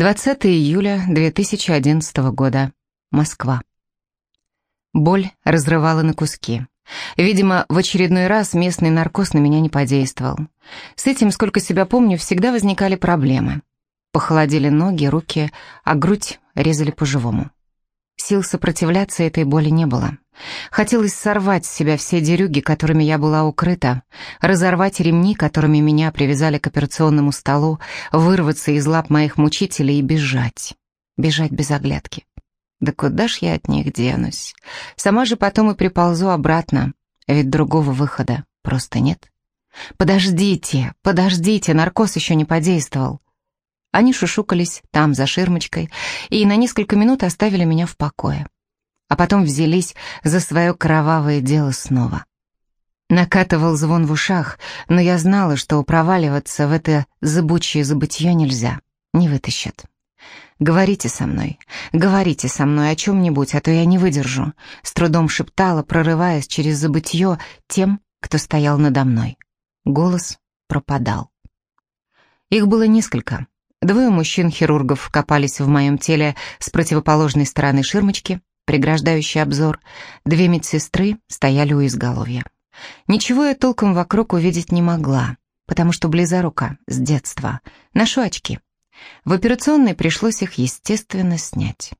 20 июля 2011 года. Москва. Боль разрывала на куски. Видимо, в очередной раз местный наркоз на меня не подействовал. С этим, сколько себя помню, всегда возникали проблемы. Похолодели ноги, руки, а грудь резали по-живому. Сил сопротивляться этой боли не было. Хотелось сорвать с себя все дерюги, которыми я была укрыта, разорвать ремни, которыми меня привязали к операционному столу, вырваться из лап моих мучителей и бежать. Бежать без оглядки. Да куда ж я от них денусь? Сама же потом и приползу обратно, ведь другого выхода просто нет. Подождите, подождите, наркоз еще не подействовал. Они шушукались там, за ширмочкой, и на несколько минут оставили меня в покое а потом взялись за свое кровавое дело снова. Накатывал звон в ушах, но я знала, что проваливаться в это зыбучее забытье нельзя, не вытащат. «Говорите со мной, говорите со мной о чем-нибудь, а то я не выдержу», с трудом шептала, прорываясь через забытье тем, кто стоял надо мной. Голос пропадал. Их было несколько. Двое мужчин-хирургов копались в моем теле с противоположной стороны ширмочки, преграждающий обзор, две медсестры стояли у изголовья. Ничего я толком вокруг увидеть не могла, потому что близорука, с детства, ношу очки. В операционной пришлось их, естественно, снять.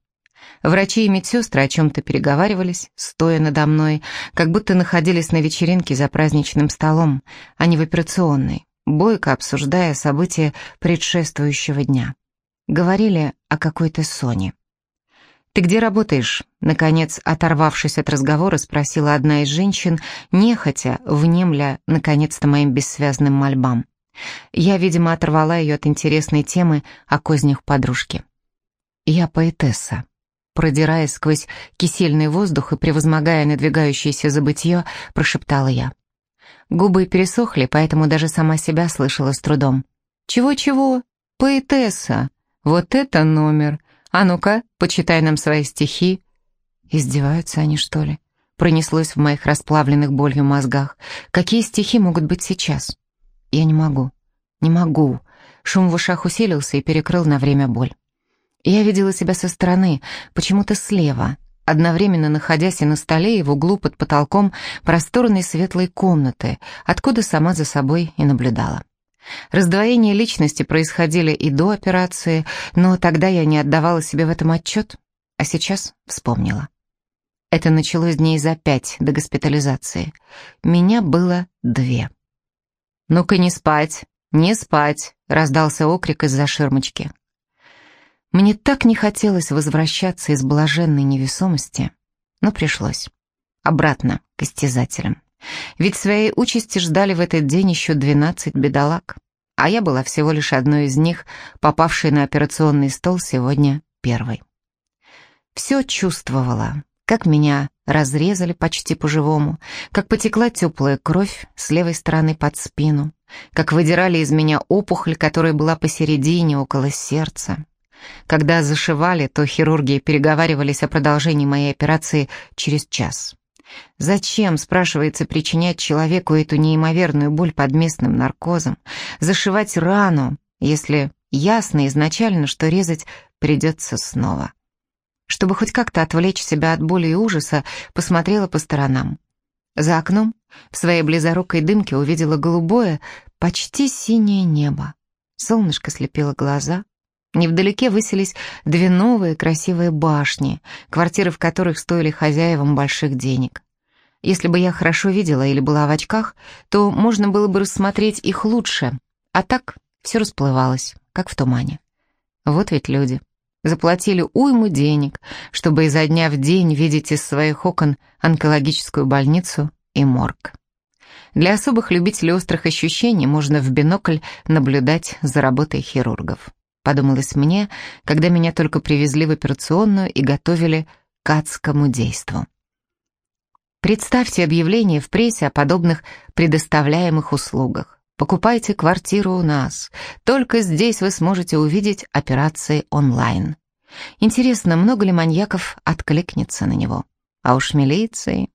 Врачи и медсестры о чем-то переговаривались, стоя надо мной, как будто находились на вечеринке за праздничным столом, а не в операционной, бойко обсуждая события предшествующего дня. Говорили о какой-то Соне. «Ты где работаешь?» Наконец, оторвавшись от разговора, спросила одна из женщин, нехотя, внемля, наконец-то, моим бессвязным мольбам. Я, видимо, оторвала ее от интересной темы о кознях подружки. «Я поэтесса», продираясь сквозь кисельный воздух и превозмогая надвигающееся забытье, прошептала я. Губы пересохли, поэтому даже сама себя слышала с трудом. «Чего-чего? Поэтесса! Вот это номер! «А ну-ка, почитай нам свои стихи». Издеваются они, что ли? Пронеслось в моих расплавленных болью мозгах. Какие стихи могут быть сейчас? Я не могу. Не могу. Шум в ушах усилился и перекрыл на время боль. Я видела себя со стороны, почему-то слева, одновременно находясь и на столе, и в углу под потолком просторной светлой комнаты, откуда сама за собой и наблюдала. Раздвоение личности происходили и до операции, но тогда я не отдавала себе в этом отчет, а сейчас вспомнила. Это началось дней за пять до госпитализации. Меня было две. «Ну-ка не спать, не спать!» — раздался окрик из-за ширмочки. Мне так не хотелось возвращаться из блаженной невесомости, но пришлось. Обратно к истязателям. Ведь своей участи ждали в этот день еще двенадцать бедолаг, а я была всего лишь одной из них, попавшей на операционный стол сегодня первой. Все чувствовала, как меня разрезали почти по-живому, как потекла теплая кровь с левой стороны под спину, как выдирали из меня опухоль, которая была посередине, около сердца. Когда зашивали, то хирурги переговаривались о продолжении моей операции через час. Зачем, спрашивается, причинять человеку эту неимоверную боль под местным наркозом, зашивать рану, если ясно изначально, что резать придется снова? Чтобы хоть как-то отвлечь себя от боли и ужаса, посмотрела по сторонам. За окном в своей близорукой дымке увидела голубое, почти синее небо. Солнышко слепило глаза. Невдалеке высились две новые красивые башни, квартиры в которых стоили хозяевам больших денег. Если бы я хорошо видела или была в очках, то можно было бы рассмотреть их лучше, а так все расплывалось, как в тумане. Вот ведь люди. Заплатили уйму денег, чтобы изо дня в день видеть из своих окон онкологическую больницу и морг. Для особых любителей острых ощущений можно в бинокль наблюдать за работой хирургов. Подумалось мне, когда меня только привезли в операционную и готовили к адскому действу. Представьте объявление в прессе о подобных предоставляемых услугах. Покупайте квартиру у нас. Только здесь вы сможете увидеть операции онлайн. Интересно, много ли маньяков откликнется на него? А уж милиции...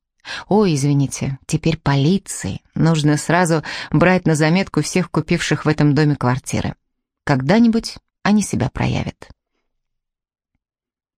Ой, извините, теперь полиции. Нужно сразу брать на заметку всех купивших в этом доме квартиры. Когда-нибудь они себя проявят.